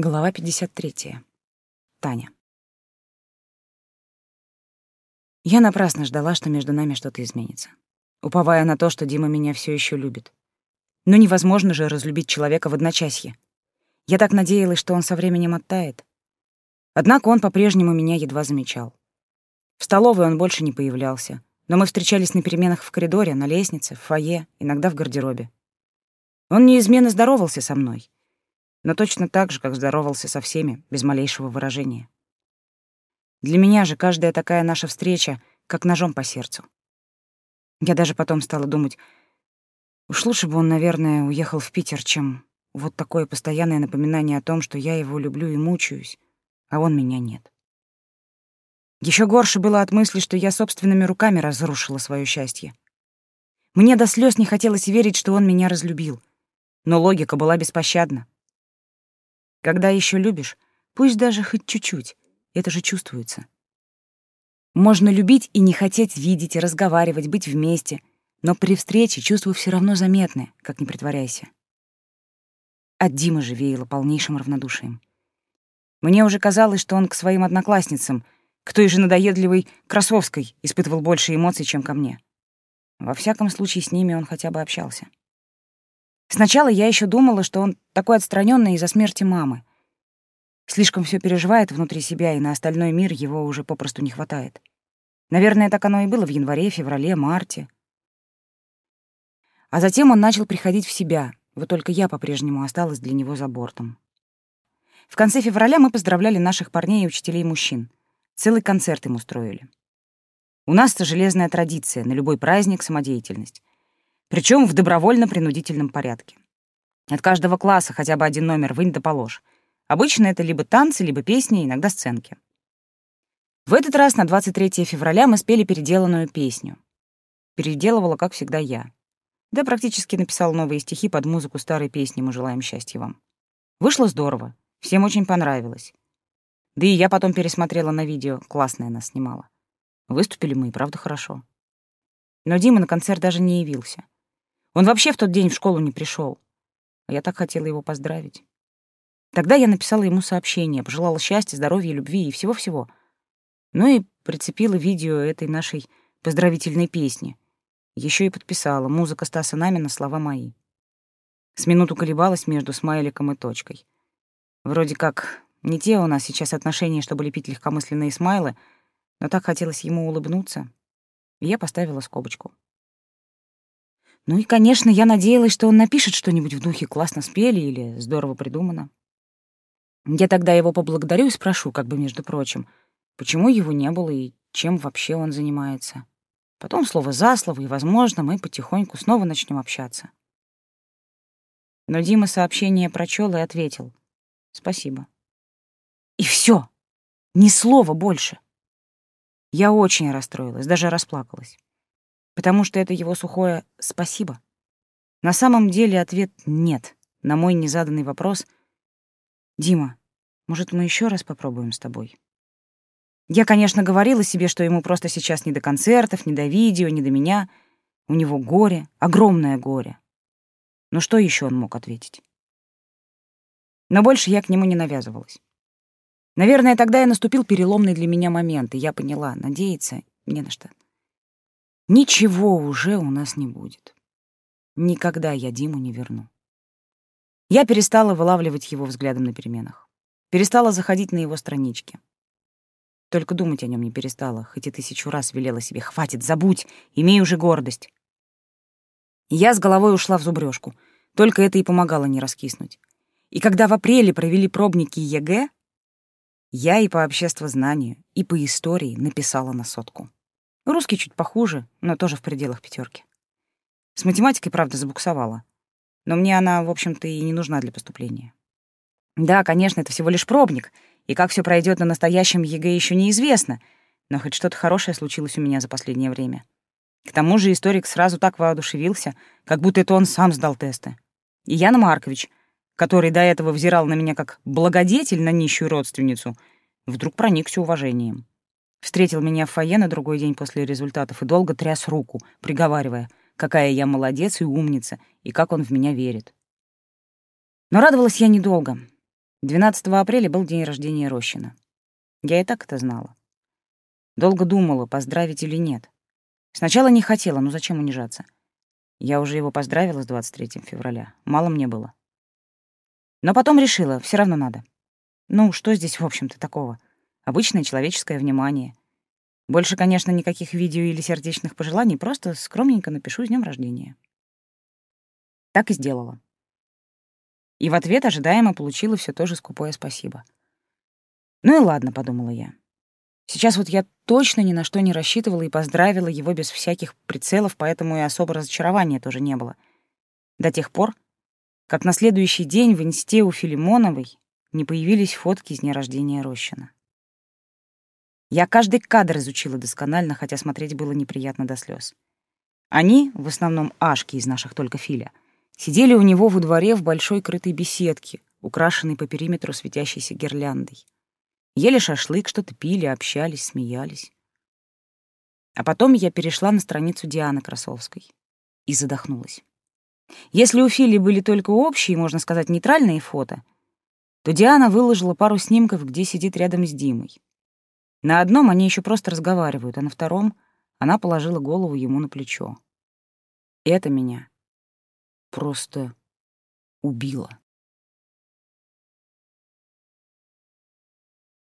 Глава 53. Таня. Я напрасно ждала, что между нами что-то изменится, уповая на то, что Дима меня все еще любит. Но невозможно же разлюбить человека в одночасье. Я так надеялась, что он со временем оттает. Однако он по-прежнему меня едва замечал. В столовой он больше не появлялся, но мы встречались на переменах в коридоре, на лестнице, в фойе, иногда в гардеробе. Он неизменно здоровался со мной — но точно так же, как здоровался со всеми, без малейшего выражения. Для меня же каждая такая наша встреча как ножом по сердцу. Я даже потом стала думать, уж лучше бы он, наверное, уехал в Питер, чем вот такое постоянное напоминание о том, что я его люблю и мучаюсь, а он меня нет. Еще горше было от мысли, что я собственными руками разрушила свое счастье. Мне до слез не хотелось верить, что он меня разлюбил, но логика была беспощадна. Когда еще любишь, пусть даже хоть чуть-чуть, это же чувствуется. Можно любить и не хотеть видеть, разговаривать, быть вместе, но при встрече чувства все равно заметны, как не притворяйся. От Димы же веяло полнейшим равнодушием. Мне уже казалось, что он к своим одноклассницам, к той же надоедливой Красовской, испытывал больше эмоций, чем ко мне. Во всяком случае, с ними он хотя бы общался. Сначала я еще думала, что он такой отстраненный из-за смерти мамы. Слишком все переживает внутри себя, и на остальной мир его уже попросту не хватает. Наверное, так оно и было в январе, феврале, марте. А затем он начал приходить в себя, вот только я по-прежнему осталась для него за бортом. В конце февраля мы поздравляли наших парней и учителей мужчин. Целый концерт им устроили. У нас это железная традиция, на любой праздник — самодеятельность. Причем в добровольно-принудительном порядке. От каждого класса хотя бы один номер вынь да положь. Обычно это либо танцы, либо песни, иногда сценки. В этот раз на 23 февраля мы спели переделанную песню. Переделывала, как всегда, я. Да практически написала новые стихи под музыку старой песни «Мы желаем счастья вам». Вышло здорово, всем очень понравилось. Да и я потом пересмотрела на видео, классное нас снимала. Выступили мы правда хорошо. Но Дима на концерт даже не явился. Он вообще в тот день в школу не пришел. А я так хотела его поздравить. Тогда я написала ему сообщение, пожелала счастья, здоровья, любви и всего-всего. Ну и прицепила видео этой нашей поздравительной песни. Еще и подписала музыка Стаса Намина, слова мои. С минуту колебалась между смайликом и точкой. Вроде как не те у нас сейчас отношения, чтобы лепить легкомысленные смайлы, но так хотелось ему улыбнуться, и я поставила скобочку. Ну и, конечно, я надеялась, что он напишет что-нибудь в духе «классно спели» или «здорово придумано». Я тогда его поблагодарю и спрошу, как бы между прочим, почему его не было и чем вообще он занимается. Потом слово за слово, и, возможно, мы потихоньку снова начнем общаться. Но Дима сообщение прочел и ответил «Спасибо». И все, ни слова больше. Я очень расстроилась, даже расплакалась потому что это его сухое «спасибо». На самом деле ответ «нет» на мой незаданный вопрос «Дима, может, мы еще раз попробуем с тобой?» Я, конечно, говорила себе, что ему просто сейчас не до концертов, не до видео, не до меня. У него горе, огромное горе. Но что еще он мог ответить? Но больше я к нему не навязывалась. Наверное, тогда и наступил переломный для меня момент, и я поняла, надеяться не на что. Ничего уже у нас не будет. Никогда я Диму не верну. Я перестала вылавливать его взглядом на переменах. Перестала заходить на его странички. Только думать о нем не перестала, хоть и тысячу раз велела себе «хватит, забудь, имей уже гордость». Я с головой ушла в зубрёжку, только это и помогало не раскиснуть. И когда в апреле провели пробники ЕГЭ, я и по обществознанию, и по истории написала на сотку. Русский чуть похуже, но тоже в пределах пятерки. С математикой, правда, забуксовала. Но мне она, в общем-то, и не нужна для поступления. Да, конечно, это всего лишь пробник, и как все пройдет на настоящем ЕГЭ еще неизвестно, но хоть что-то хорошее случилось у меня за последнее время. К тому же историк сразу так воодушевился, как будто это он сам сдал тесты. И Ян Маркович, который до этого взирал на меня как благодетель на нищую родственницу, вдруг проникся уважением. Встретил меня в фойе на другой день после результатов и долго тряс руку, приговаривая, какая я молодец и умница, и как он в меня верит. Но радовалась я недолго. 12 апреля был день рождения Рощина. Я и так это знала. Долго думала, поздравить или нет. Сначала не хотела, ну зачем унижаться? Я уже его поздравила с 23 февраля. Мало мне было. Но потом решила, все равно надо. Ну, что здесь, в общем-то, такого? Обычное человеческое внимание. Больше, конечно, никаких видео или сердечных пожеланий, просто скромненько напишу с днем рождения. Так и сделала. И в ответ ожидаемо получила все то же скупое спасибо. Ну и ладно, подумала я. Сейчас вот я точно ни на что не рассчитывала и поздравила его без всяких прицелов, поэтому и особо разочарования тоже не было. До тех пор, как на следующий день в инсте у Филимоновой не появились фотки с дня рождения Рощина. Я каждый кадр изучила досконально, хотя смотреть было неприятно до слез. Они, в основном ашки из наших только Филя, сидели у него во дворе в большой крытой беседке, украшенной по периметру светящейся гирляндой. Ели шашлык, что-то пили, общались, смеялись. А потом я перешла на страницу Дианы Красовской и задохнулась. Если у Фили были только общие, можно сказать, нейтральные фото, то Диана выложила пару снимков, где сидит рядом с Димой. На одном они еще просто разговаривают, а на втором она положила голову ему на плечо. Это меня просто убило.